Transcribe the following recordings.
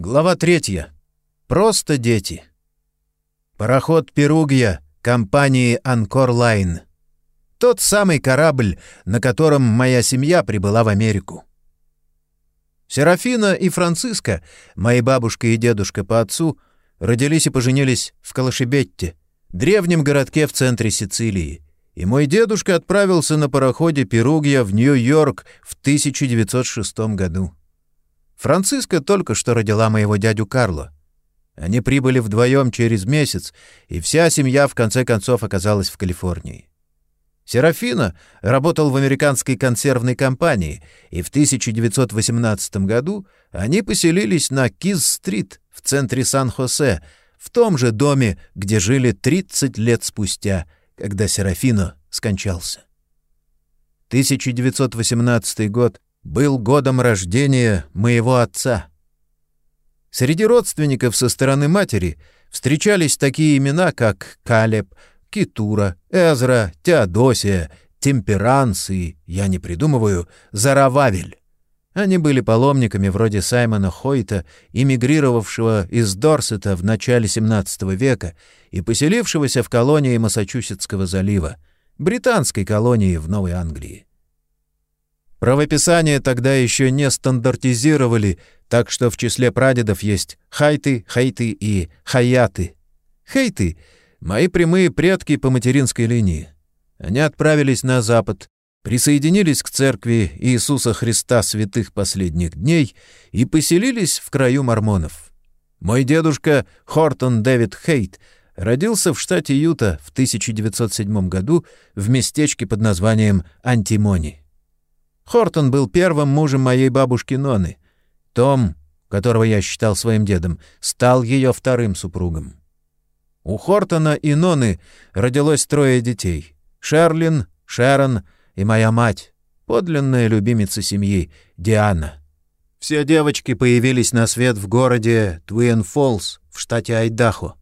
Глава третья. Просто дети. Пароход «Перугья» компании «Анкор Лайн». Тот самый корабль, на котором моя семья прибыла в Америку. Серафина и Франциска, мои бабушка и дедушка по отцу, родились и поженились в Калашебетте, древнем городке в центре Сицилии. И мой дедушка отправился на пароходе «Перугья» в Нью-Йорк в 1906 году. Франциска только что родила моего дядю Карло. Они прибыли вдвоем через месяц, и вся семья в конце концов оказалась в Калифорнии. Серафина работал в американской консервной компании, и в 1918 году они поселились на Киз-стрит в центре Сан-Хосе, в том же доме, где жили 30 лет спустя, когда Серафино скончался. 1918 год был годом рождения моего отца. Среди родственников со стороны матери встречались такие имена, как Калеб, Китура, Эзра, Теодосия, Темперанс и, я не придумываю, Зарававель. Они были паломниками вроде Саймона Хойта, эмигрировавшего из Дорсета в начале XVII века и поселившегося в колонии Массачусетского залива, британской колонии в Новой Англии. Правописание тогда еще не стандартизировали, так что в числе прадедов есть хайты, хейты и хаяты. Хейты — мои прямые предки по материнской линии. Они отправились на запад, присоединились к церкви Иисуса Христа святых последних дней и поселились в краю мормонов. Мой дедушка Хортон Дэвид Хейт родился в штате Юта в 1907 году в местечке под названием Антимони. Хортон был первым мужем моей бабушки Ноны. Том, которого я считал своим дедом, стал ее вторым супругом. У Хортона и Ноны родилось трое детей — Шерлин, Шерон и моя мать, подлинная любимица семьи, Диана. Все девочки появились на свет в городе Твин-Фоллс в штате Айдахо.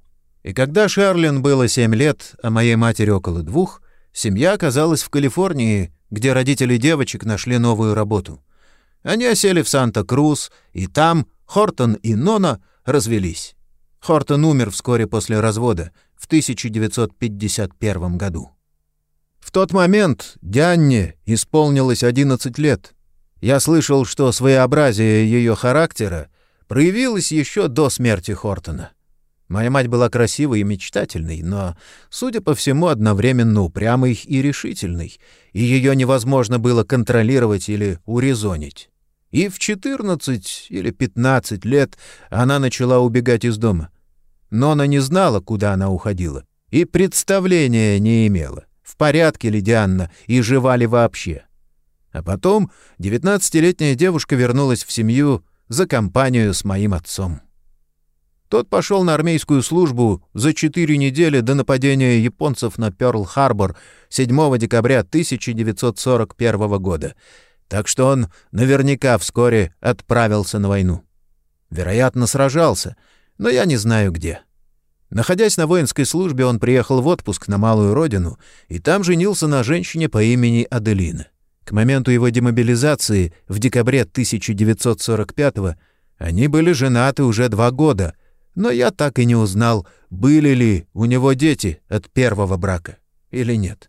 И когда Шерлин было семь лет, а моей матери около двух, семья оказалась в Калифорнии, где родители девочек нашли новую работу. Они осели в Санта-Крус, и там Хортон и Нона развелись. Хортон умер вскоре после развода в 1951 году. В тот момент Дианне исполнилось 11 лет. Я слышал, что своеобразие ее характера проявилось еще до смерти Хортона. Моя мать была красивой и мечтательной, но, судя по всему, одновременно упрямой и решительной, и ее невозможно было контролировать или урезонить. И в 14 или 15 лет она начала убегать из дома. Но она не знала, куда она уходила, и представления не имела, в порядке ли Дианна и жива ли вообще. А потом 19-летняя девушка вернулась в семью за компанию с моим отцом. Тот пошел на армейскую службу за четыре недели до нападения японцев на Пёрл-Харбор 7 декабря 1941 года, так что он наверняка вскоре отправился на войну. Вероятно, сражался, но я не знаю где. Находясь на воинской службе, он приехал в отпуск на малую родину и там женился на женщине по имени Аделина. К моменту его демобилизации в декабре 1945 они были женаты уже два года — но я так и не узнал, были ли у него дети от первого брака или нет.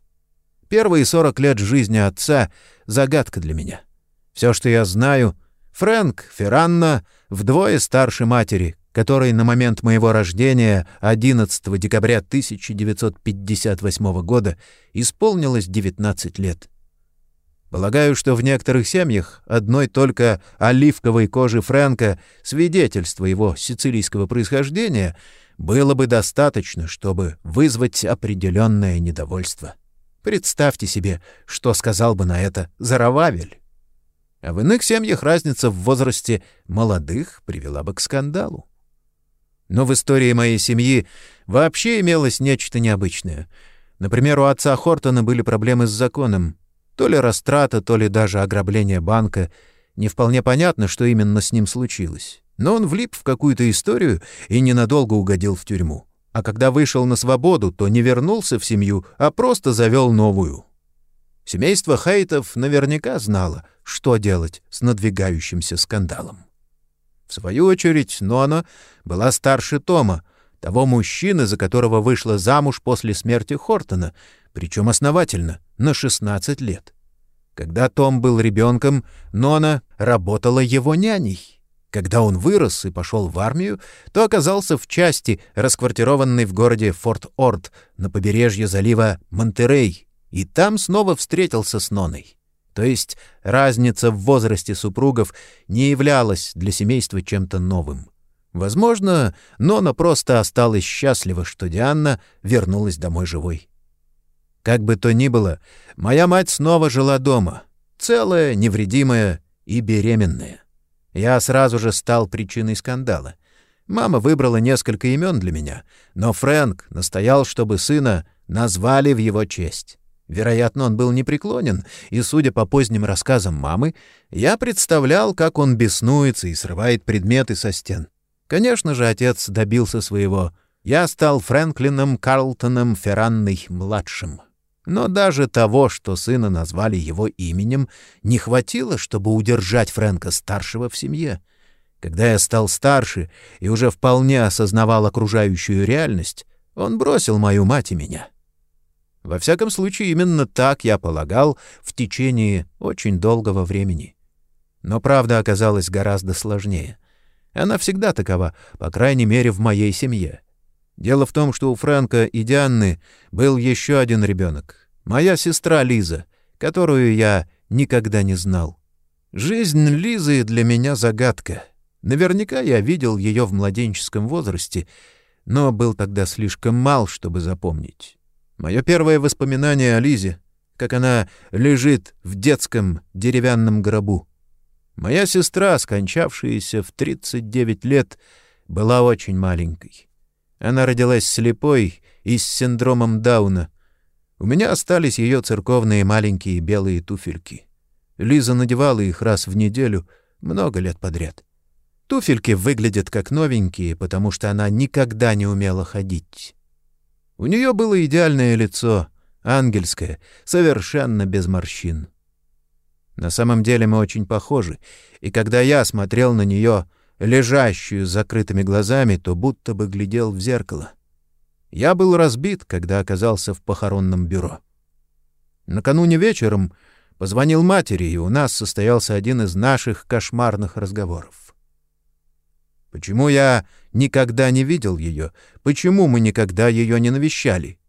Первые сорок лет жизни отца — загадка для меня. Все, что я знаю, Фрэнк Ферранна вдвое старше матери, которой на момент моего рождения 11 декабря 1958 года исполнилось 19 лет. Полагаю, что в некоторых семьях одной только оливковой кожи Фрэнка, свидетельства его сицилийского происхождения, было бы достаточно, чтобы вызвать определенное недовольство. Представьте себе, что сказал бы на это Зарававель. А в иных семьях разница в возрасте молодых привела бы к скандалу. Но в истории моей семьи вообще имелось нечто необычное. Например, у отца Хортона были проблемы с законом. То ли растрата, то ли даже ограбление банка. Не вполне понятно, что именно с ним случилось. Но он влип в какую-то историю и ненадолго угодил в тюрьму. А когда вышел на свободу, то не вернулся в семью, а просто завел новую. Семейство Хейтов наверняка знало, что делать с надвигающимся скандалом. В свою очередь, Нона была старше Тома, того мужчины, за которого вышла замуж после смерти Хортона, причем основательно, на 16 лет. Когда Том был ребенком, Нона работала его няней. Когда он вырос и пошел в армию, то оказался в части, расквартированной в городе Форт-Орд на побережье залива Монтерей, и там снова встретился с Ноной. То есть разница в возрасте супругов не являлась для семейства чем-то новым. Возможно, Нона просто осталась счастлива, что Диана вернулась домой живой. Как бы то ни было, моя мать снова жила дома, целая, невредимая и беременная. Я сразу же стал причиной скандала. Мама выбрала несколько имен для меня, но Фрэнк настоял, чтобы сына назвали в его честь. Вероятно, он был непреклонен, и, судя по поздним рассказам мамы, я представлял, как он беснуется и срывает предметы со стен. Конечно же, отец добился своего. Я стал Фрэнклином Карлтоном Ферранной-младшим. Но даже того, что сына назвали его именем, не хватило, чтобы удержать Фрэнка-старшего в семье. Когда я стал старше и уже вполне осознавал окружающую реальность, он бросил мою мать и меня. Во всяком случае, именно так я полагал в течение очень долгого времени. Но правда оказалась гораздо сложнее. Она всегда такова, по крайней мере, в моей семье. Дело в том, что у Фрэнка и Дианны был еще один ребенок, моя сестра Лиза, которую я никогда не знал. Жизнь Лизы для меня загадка. Наверняка я видел ее в младенческом возрасте, но был тогда слишком мал, чтобы запомнить. Мое первое воспоминание о Лизе, как она лежит в детском деревянном гробу. Моя сестра, скончавшаяся в 39 лет, была очень маленькой. Она родилась слепой и с синдромом Дауна. У меня остались ее церковные маленькие белые туфельки. Лиза надевала их раз в неделю, много лет подряд. Туфельки выглядят как новенькие, потому что она никогда не умела ходить. У нее было идеальное лицо, ангельское, совершенно без морщин. На самом деле мы очень похожи, и когда я смотрел на нее, лежащую с закрытыми глазами, то будто бы глядел в зеркало. Я был разбит, когда оказался в похоронном бюро. Накануне вечером позвонил матери, и у нас состоялся один из наших кошмарных разговоров. Почему я никогда не видел ее? Почему мы никогда ее не навещали?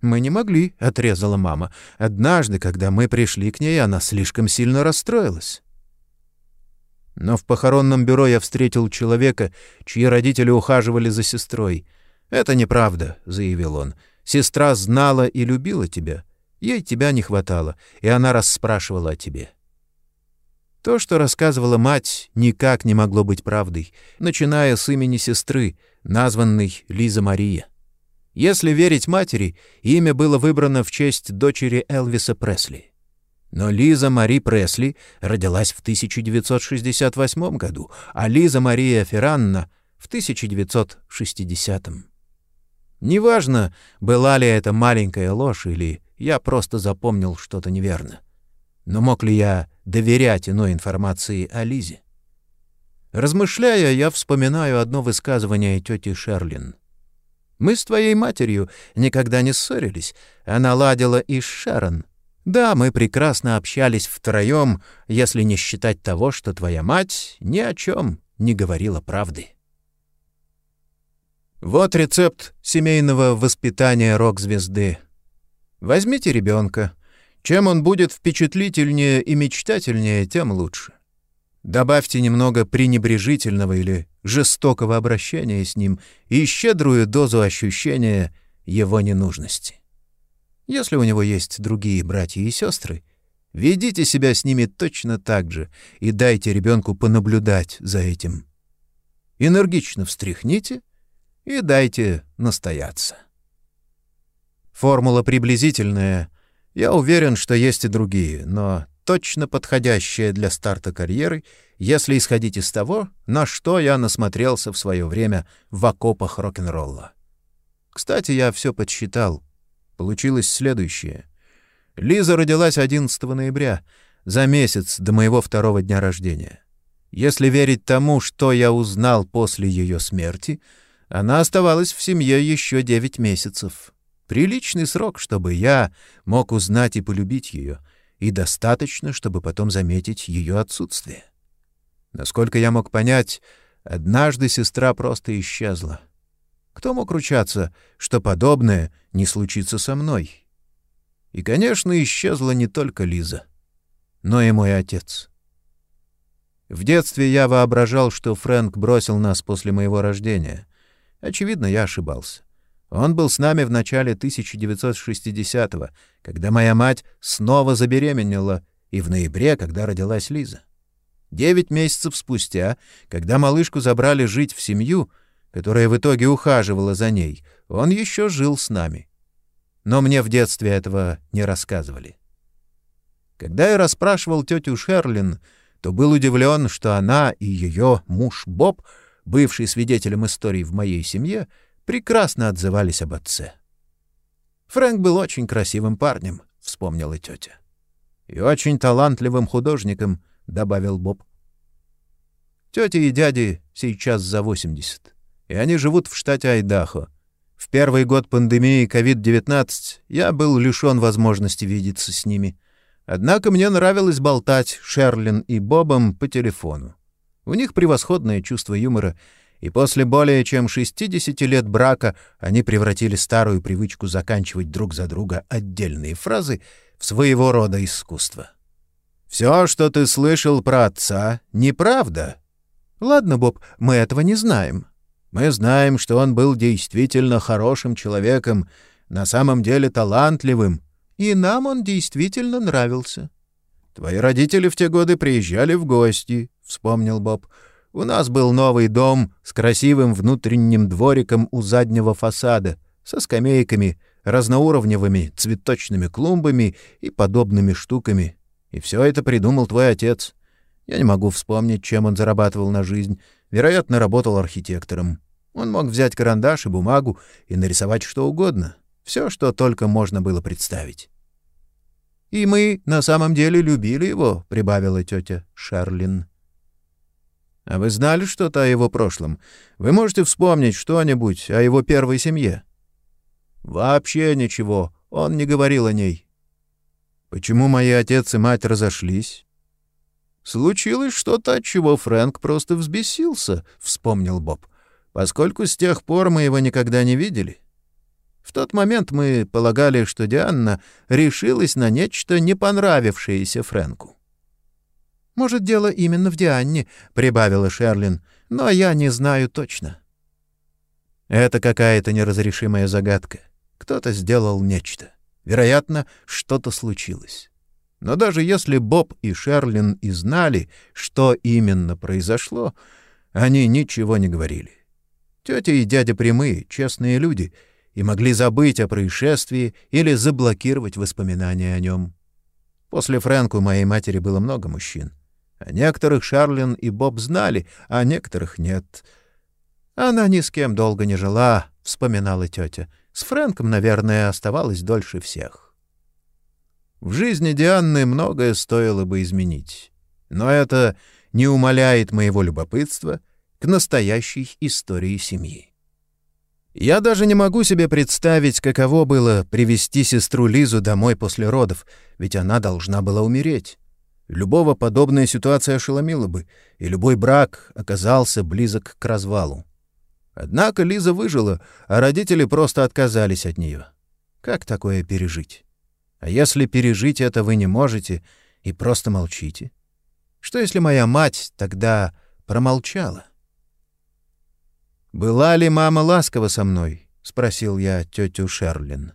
Мы не могли, отрезала мама. Однажды, когда мы пришли к ней, она слишком сильно расстроилась. Но в похоронном бюро я встретил человека, чьи родители ухаживали за сестрой. Это неправда, заявил он. Сестра знала и любила тебя. Ей тебя не хватало, и она расспрашивала о тебе. То, что рассказывала мать, никак не могло быть правдой, начиная с имени сестры, названной Лиза Мария. Если верить матери, имя было выбрано в честь дочери Элвиса Пресли. Но Лиза Мари Пресли родилась в 1968 году, а Лиза Мария Ферранна — в 1960. Неважно, была ли это маленькая ложь или я просто запомнил что-то неверно. Но мог ли я доверять иной информации о Лизе? Размышляя, я вспоминаю одно высказывание тети Шерлин. «Мы с твоей матерью никогда не ссорились. Она ладила и с Шерон. Да, мы прекрасно общались втроем, если не считать того, что твоя мать ни о чем не говорила правды». Вот рецепт семейного воспитания рок-звезды. Возьмите ребенка, чем он будет впечатлительнее и мечтательнее, тем лучше. Добавьте немного пренебрежительного или жестокого обращения с ним и щедрую дозу ощущения его ненужности. Если у него есть другие братья и сестры, ведите себя с ними точно так же и дайте ребенку понаблюдать за этим. Энергично встряхните и дайте настояться. Формула приблизительная — я уверен, что есть и другие, но точно подходящие для старта карьеры, если исходить из того, на что я насмотрелся в свое время в окопах рок-н-ролла. Кстати, я все подсчитал. Получилось следующее. Лиза родилась 11 ноября, за месяц до моего второго дня рождения. Если верить тому, что я узнал после ее смерти, она оставалась в семье еще девять месяцев. Приличный срок, чтобы я мог узнать и полюбить ее, и достаточно, чтобы потом заметить ее отсутствие. Насколько я мог понять, однажды сестра просто исчезла. Кто мог ручаться, что подобное не случится со мной? И, конечно, исчезла не только Лиза, но и мой отец. В детстве я воображал, что Фрэнк бросил нас после моего рождения. Очевидно, я ошибался. Он был с нами в начале 1960-го, когда моя мать снова забеременела, и в ноябре, когда родилась Лиза. Девять месяцев спустя, когда малышку забрали жить в семью, которая в итоге ухаживала за ней, он еще жил с нами. Но мне в детстве этого не рассказывали. Когда я расспрашивал тетю Шерлин, то был удивлен, что она и ее муж Боб, бывший свидетелем истории в моей семье, прекрасно отзывались об отце. Фрэнк был очень красивым парнем, — вспомнила тетя. — И очень талантливым художником, — добавил Боб. Тетя и дяди сейчас за 80, и они живут в штате Айдахо. В первый год пандемии COVID-19 я был лишен возможности видеться с ними — Однако мне нравилось болтать Шерлин и Бобом по телефону. У них превосходное чувство юмора, и после более чем 60 лет брака они превратили старую привычку заканчивать друг за друга отдельные фразы в своего рода искусство. «Все, что ты слышал про отца, неправда». «Ладно, Боб, мы этого не знаем». «Мы знаем, что он был действительно хорошим человеком, на самом деле талантливым, и нам он действительно нравился. — Твои родители в те годы приезжали в гости, — вспомнил Боб. — У нас был новый дом с красивым внутренним двориком у заднего фасада, со скамейками, разноуровневыми цветочными клумбами и подобными штуками. И все это придумал твой отец. Я не могу вспомнить, чем он зарабатывал на жизнь. Вероятно, работал архитектором. Он мог взять карандаш и бумагу и нарисовать что угодно. Все, что только можно было представить. «И мы на самом деле любили его», — прибавила тетя Шарлин. «А вы знали что-то о его прошлом? Вы можете вспомнить что-нибудь о его первой семье?» «Вообще ничего. Он не говорил о ней». «Почему мои отец и мать разошлись?» «Случилось что-то, от чего Фрэнк просто взбесился», — вспомнил Боб, «поскольку с тех пор мы его никогда не видели». В тот момент мы полагали, что Дианна решилась на нечто, не понравившееся Фрэнку. «Может, дело именно в Дианне», — прибавила Шерлин, — «но я не знаю точно». Это какая-то неразрешимая загадка. Кто-то сделал нечто. Вероятно, что-то случилось. Но даже если Боб и Шерлин и знали, что именно произошло, они ничего не говорили. Тетя и дядя прямые, честные люди — и могли забыть о происшествии или заблокировать воспоминания о нем. После Фрэнку моей матери было много мужчин. А некоторых Шарлин и Боб знали, а некоторых нет. Она ни с кем долго не жила, — вспоминала тетя. С Фрэнком, наверное, оставалась дольше всех. В жизни Дианны многое стоило бы изменить. Но это не умаляет моего любопытства к настоящей истории семьи. Я даже не могу себе представить, каково было привести сестру Лизу домой после родов, ведь она должна была умереть. Любого подобная ситуация ошеломила бы, и любой брак оказался близок к развалу. Однако Лиза выжила, а родители просто отказались от нее. Как такое пережить? А если пережить это вы не можете и просто молчите? Что если моя мать тогда промолчала? «Была ли мама ласкова со мной?» — спросил я тетю Шерлин.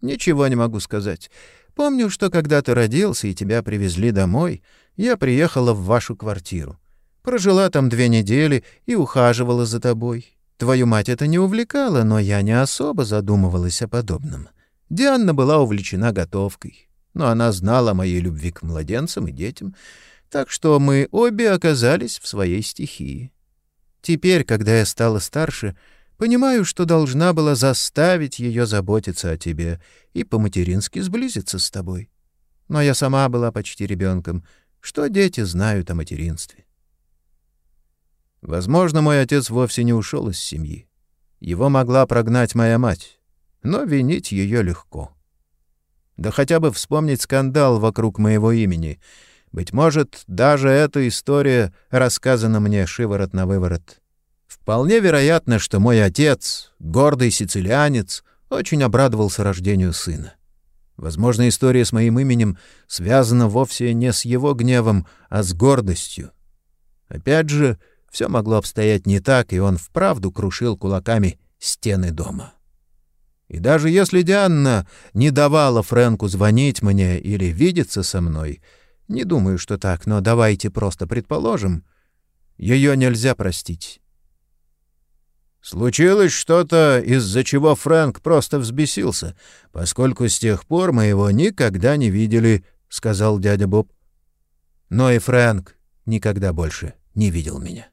«Ничего не могу сказать. Помню, что когда ты родился и тебя привезли домой, я приехала в вашу квартиру. Прожила там две недели и ухаживала за тобой. Твою мать это не увлекало, но я не особо задумывалась о подобном. Диана была увлечена готовкой, но она знала о моей любви к младенцам и детям, так что мы обе оказались в своей стихии. Теперь, когда я стала старше, понимаю, что должна была заставить ее заботиться о тебе и по-матерински сблизиться с тобой. Но я сама была почти ребенком. Что дети знают о материнстве? Возможно, мой отец вовсе не ушел из семьи. Его могла прогнать моя мать, но винить ее легко. Да хотя бы вспомнить скандал вокруг моего имени. Быть может, даже эта история рассказана мне шиворот на выворот. Вполне вероятно, что мой отец, гордый сицилианец, очень обрадовался рождению сына. Возможно, история с моим именем связана вовсе не с его гневом, а с гордостью. Опять же, все могло обстоять не так, и он вправду крушил кулаками стены дома. И даже если Дианна не давала Фрэнку звонить мне или видеться со мной, не думаю, что так, но давайте просто предположим, ее нельзя простить. Случилось что-то, из-за чего Фрэнк просто взбесился, поскольку с тех пор мы его никогда не видели, — сказал дядя Боб. Но и Фрэнк никогда больше не видел меня.